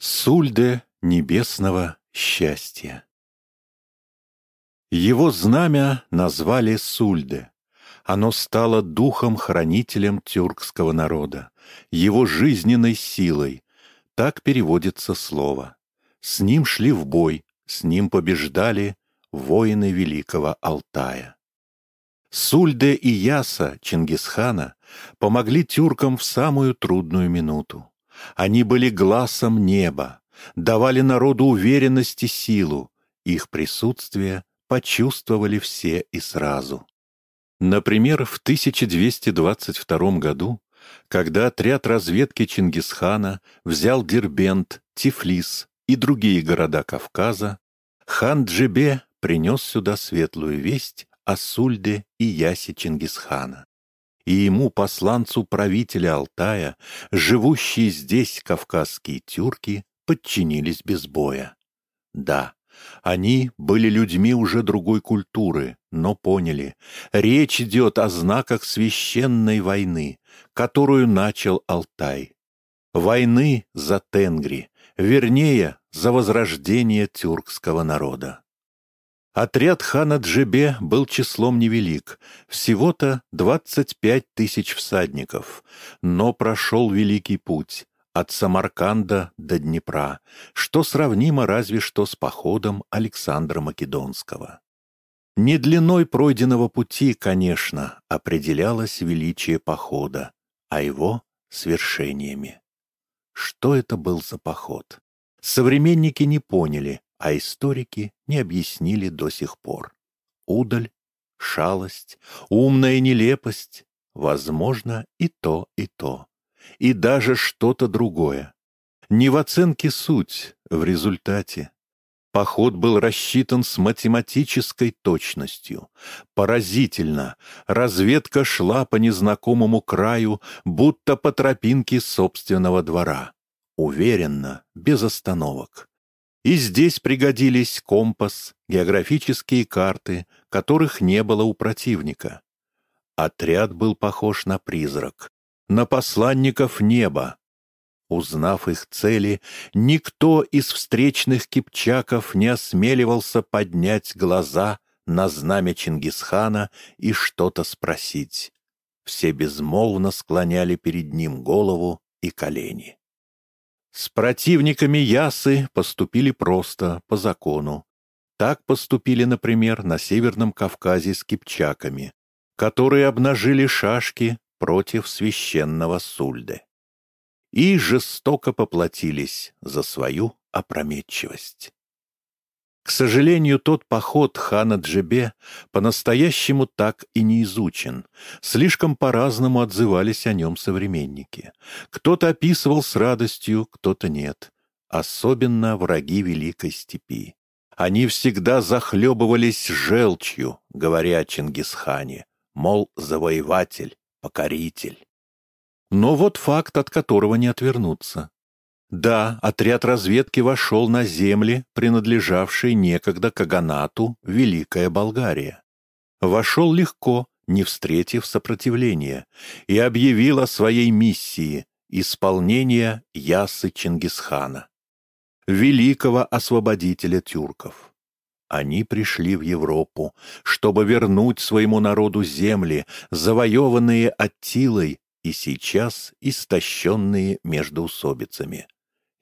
Сульде небесного счастья. Его знамя назвали Сульде. Оно стало духом-хранителем тюркского народа, его жизненной силой. Так переводится слово. С ним шли в бой, с ним побеждали воины Великого Алтая. Сульде и Яса Чингисхана помогли тюркам в самую трудную минуту. Они были глазом неба, давали народу уверенность и силу. Их присутствие почувствовали все и сразу. Например, в 1222 году, когда отряд разведки Чингисхана взял Дербент, Тифлис и другие города Кавказа, хан Джебе принес сюда светлую весть о Сульде и Ясе Чингисхана и ему, посланцу правителя Алтая, живущие здесь кавказские тюрки подчинились без боя. Да, они были людьми уже другой культуры, но поняли, речь идет о знаках священной войны, которую начал Алтай. Войны за Тенгри, вернее, за возрождение тюркского народа. Отряд хана Джебе был числом невелик, всего-то 25 тысяч всадников, но прошел великий путь от Самарканда до Днепра, что сравнимо разве что с походом Александра Македонского. Не длиной пройденного пути, конечно, определялось величие похода, а его свершениями. Что это был за поход? Современники не поняли, а историки не объяснили до сих пор. Удаль, шалость, умная нелепость, возможно, и то, и то, и даже что-то другое. Не в оценке суть, в результате. Поход был рассчитан с математической точностью. Поразительно, разведка шла по незнакомому краю, будто по тропинке собственного двора. Уверенно, без остановок. И здесь пригодились компас, географические карты, которых не было у противника. Отряд был похож на призрак, на посланников неба. Узнав их цели, никто из встречных кипчаков не осмеливался поднять глаза на знамя Чингисхана и что-то спросить. Все безмолвно склоняли перед ним голову и колени. С противниками Ясы поступили просто, по закону. Так поступили, например, на Северном Кавказе с кипчаками, которые обнажили шашки против священного Сульды. И жестоко поплатились за свою опрометчивость. К сожалению, тот поход хана Джебе по-настоящему так и не изучен. Слишком по-разному отзывались о нем современники. Кто-то описывал с радостью, кто-то нет. Особенно враги Великой Степи. Они всегда захлебывались желчью, говоря о Чингисхане, мол, завоеватель, покоритель. Но вот факт, от которого не отвернуться. Да, отряд разведки вошел на земли, принадлежавшие некогда Каганату Великая Болгария. Вошел легко, не встретив сопротивления, и объявил о своей миссии — исполнения Ясы Чингисхана, великого освободителя тюрков. Они пришли в Европу, чтобы вернуть своему народу земли, завоеванные Аттилой и сейчас истощенные междоусобицами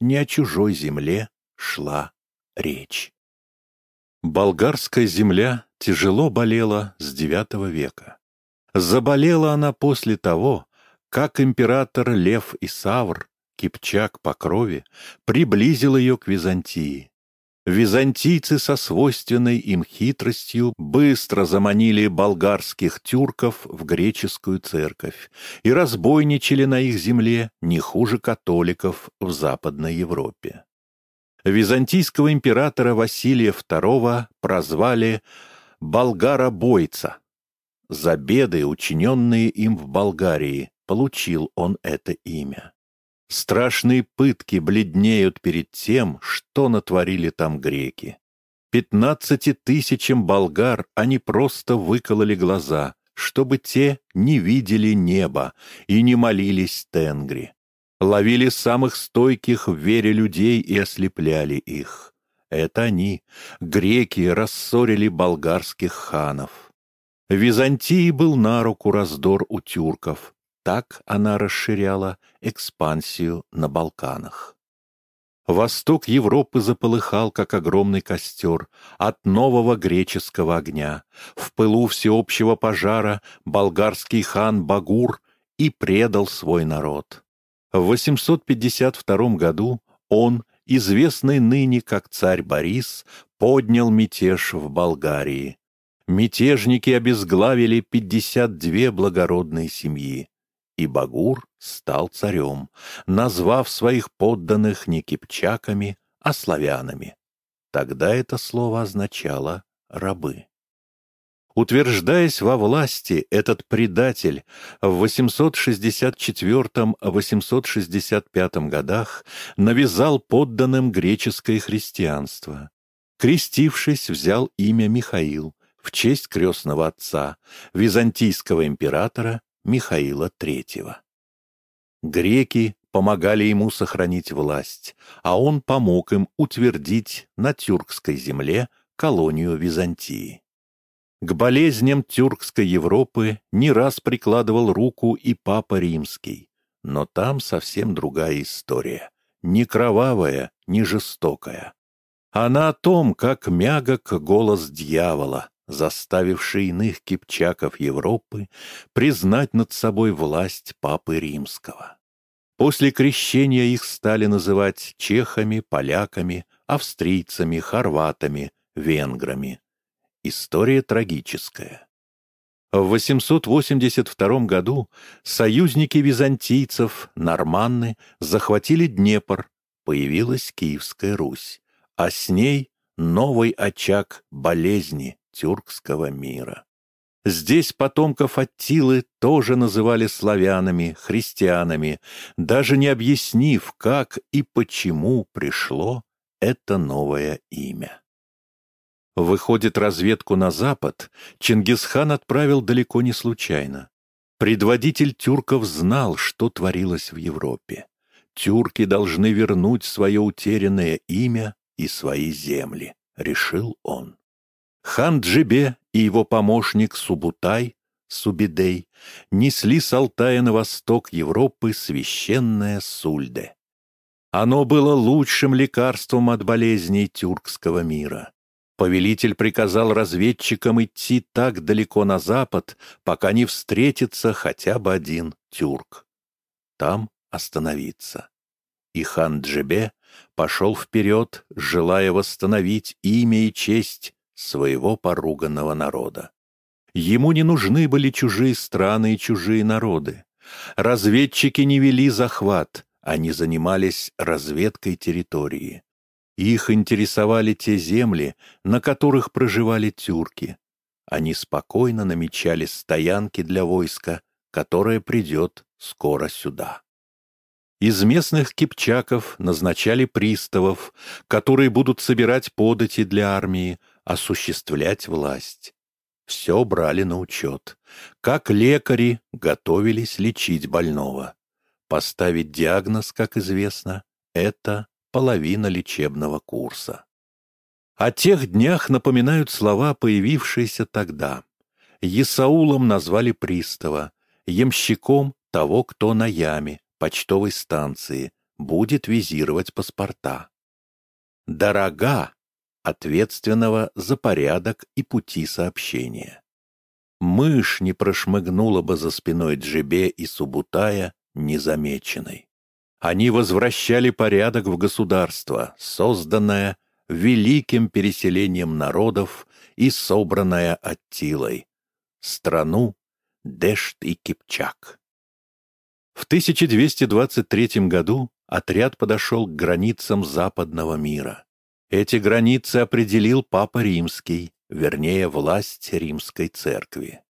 не о чужой земле шла речь. Болгарская земля тяжело болела с IX века. Заболела она после того, как император Лев Исавр, Кипчак по крови, приблизил ее к Византии. Византийцы со свойственной им хитростью быстро заманили болгарских тюрков в греческую церковь и разбойничали на их земле не хуже католиков в Западной Европе. Византийского императора Василия II прозвали «болгаробойца». За беды, учиненные им в Болгарии, получил он это имя. Страшные пытки бледнеют перед тем, что натворили там греки. Пятнадцати тысячам болгар они просто выкололи глаза, чтобы те не видели неба и не молились Тенгри. ловили самых стойких в вере людей и ослепляли их. Это они, греки, рассорили болгарских ханов. Византии был на руку раздор у тюрков. Так она расширяла экспансию на Балканах. Восток Европы заполыхал, как огромный костер, от нового греческого огня. В пылу всеобщего пожара болгарский хан Багур и предал свой народ. В 852 году он, известный ныне как царь Борис, поднял мятеж в Болгарии. Мятежники обезглавили 52 благородные семьи и Багур стал царем, назвав своих подданных не кипчаками, а славянами. Тогда это слово означало «рабы». Утверждаясь во власти, этот предатель в 864-865 годах навязал подданным греческое христианство. Крестившись, взял имя Михаил в честь крестного отца, византийского императора Михаила III. Греки помогали ему сохранить власть, а он помог им утвердить на тюркской земле колонию Византии. К болезням тюркской Европы не раз прикладывал руку и Папа Римский, но там совсем другая история, не кровавая, не жестокая. Она о том, как мягок голос дьявола, заставивший иных кипчаков Европы признать над собой власть Папы Римского. После крещения их стали называть чехами, поляками, австрийцами, хорватами, венграми. История трагическая. В 882 году союзники византийцев, норманны, захватили Днепр, появилась Киевская Русь, а с ней новый очаг болезни, тюркского мира. Здесь потомков Аттилы тоже называли славянами, христианами, даже не объяснив, как и почему пришло это новое имя. Выходит, разведку на запад Чингисхан отправил далеко не случайно. Предводитель тюрков знал, что творилось в Европе. Тюрки должны вернуть свое утерянное имя и свои земли, решил он. Хан Джибе и его помощник Субутай, Субидей, несли с Алтая на восток Европы священное Сульде. Оно было лучшим лекарством от болезней тюркского мира. Повелитель приказал разведчикам идти так далеко на запад, пока не встретится хотя бы один тюрк. Там остановиться. И хан Джебе пошел вперед, желая восстановить имя и честь своего поруганного народа. Ему не нужны были чужие страны и чужие народы. Разведчики не вели захват, они занимались разведкой территории. Их интересовали те земли, на которых проживали тюрки. Они спокойно намечали стоянки для войска, которое придет скоро сюда. Из местных кипчаков назначали приставов, которые будут собирать подати для армии, осуществлять власть. Все брали на учет. Как лекари готовились лечить больного. Поставить диагноз, как известно, это половина лечебного курса. О тех днях напоминают слова, появившиеся тогда. Есаулом назвали пристава, ямщиком того, кто на яме, почтовой станции, будет визировать паспорта. Дорога ответственного за порядок и пути сообщения. Мышь не прошмыгнула бы за спиной Джебе и Субутая незамеченной. Они возвращали порядок в государство, созданное великим переселением народов и собранное Аттилой, страну Дешт и Кипчак. В 1223 году отряд подошел к границам западного мира. Эти границы определил Папа Римский, вернее, власть Римской Церкви.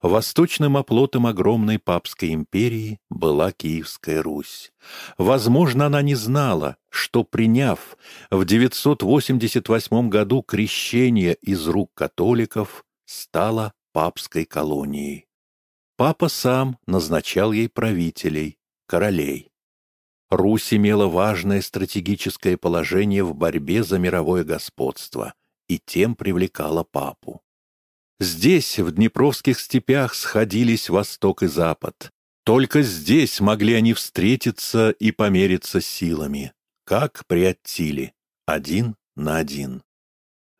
Восточным оплотом огромной папской империи была Киевская Русь. Возможно, она не знала, что, приняв в 988 году крещение из рук католиков, стала папской колонией. Папа сам назначал ей правителей, королей. Русь имела важное стратегическое положение в борьбе за мировое господство и тем привлекала папу. Здесь, в Днепровских степях, сходились Восток и Запад. Только здесь могли они встретиться и помериться силами, как при Аттиле, один на один.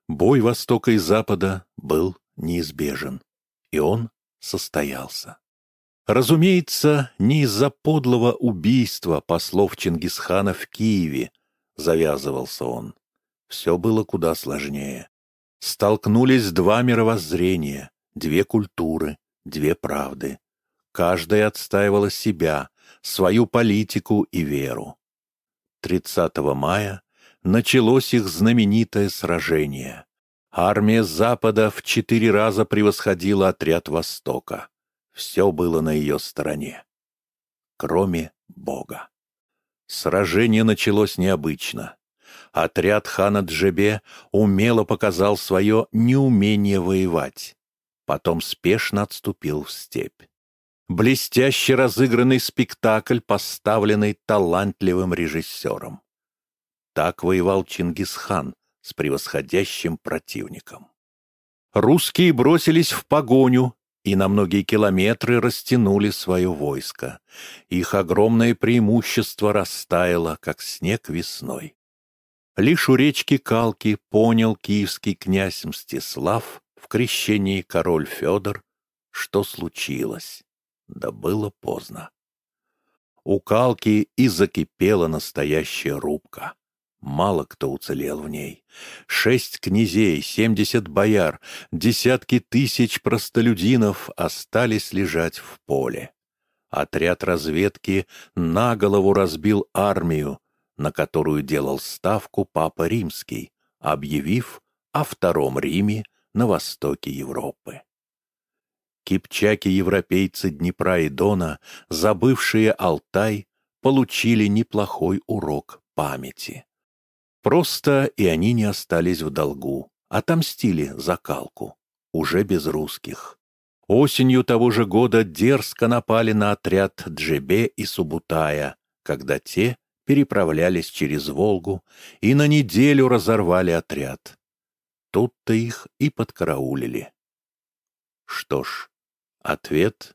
Бой Востока и Запада был неизбежен, и он состоялся. Разумеется, не из-за подлого убийства послов Чингисхана в Киеве завязывался он. Все было куда сложнее. Столкнулись два мировоззрения, две культуры, две правды. Каждая отстаивала себя, свою политику и веру. 30 мая началось их знаменитое сражение. Армия Запада в четыре раза превосходила отряд Востока. Все было на ее стороне. Кроме Бога. Сражение началось необычно. Отряд хана Джебе умело показал свое неумение воевать. Потом спешно отступил в степь. Блестяще разыгранный спектакль, поставленный талантливым режиссером. Так воевал Чингисхан с превосходящим противником. Русские бросились в погоню, и на многие километры растянули свое войско. Их огромное преимущество растаяло, как снег весной. Лишь у речки Калки понял киевский князь Мстислав в крещении король Федор, что случилось. Да было поздно. У Калки и закипела настоящая рубка. Мало кто уцелел в ней. Шесть князей, семьдесят бояр, десятки тысяч простолюдинов остались лежать в поле. Отряд разведки на голову разбил армию, на которую делал ставку Папа Римский, объявив о Втором Риме на востоке Европы. Кипчаки-европейцы Днепра и Дона, забывшие Алтай, получили неплохой урок памяти. Просто и они не остались в долгу, отомстили за калку, уже без русских. Осенью того же года дерзко напали на отряд Джебе и Субутая, когда те переправлялись через Волгу и на неделю разорвали отряд. Тут-то их и подкараулили. Что ж, ответ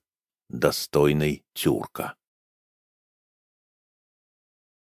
достойный тюрка.